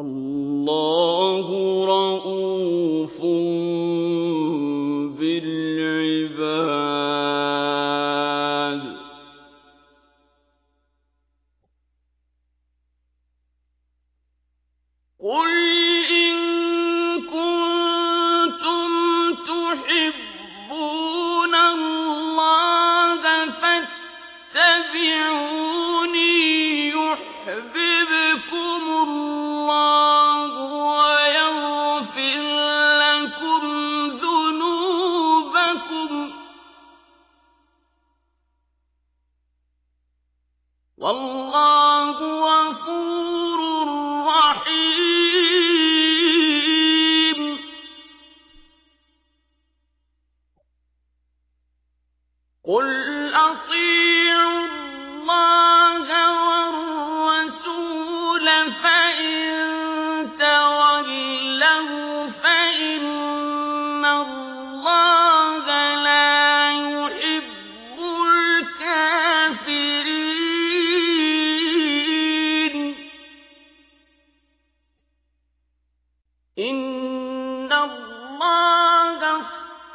الله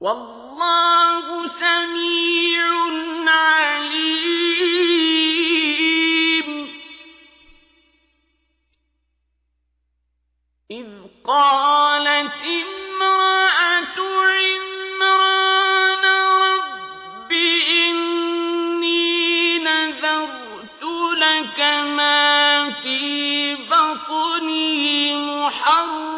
والله سميع عليم. إذ قالت امرأة عمران رب إني نذرت لك ما في بطني محرم.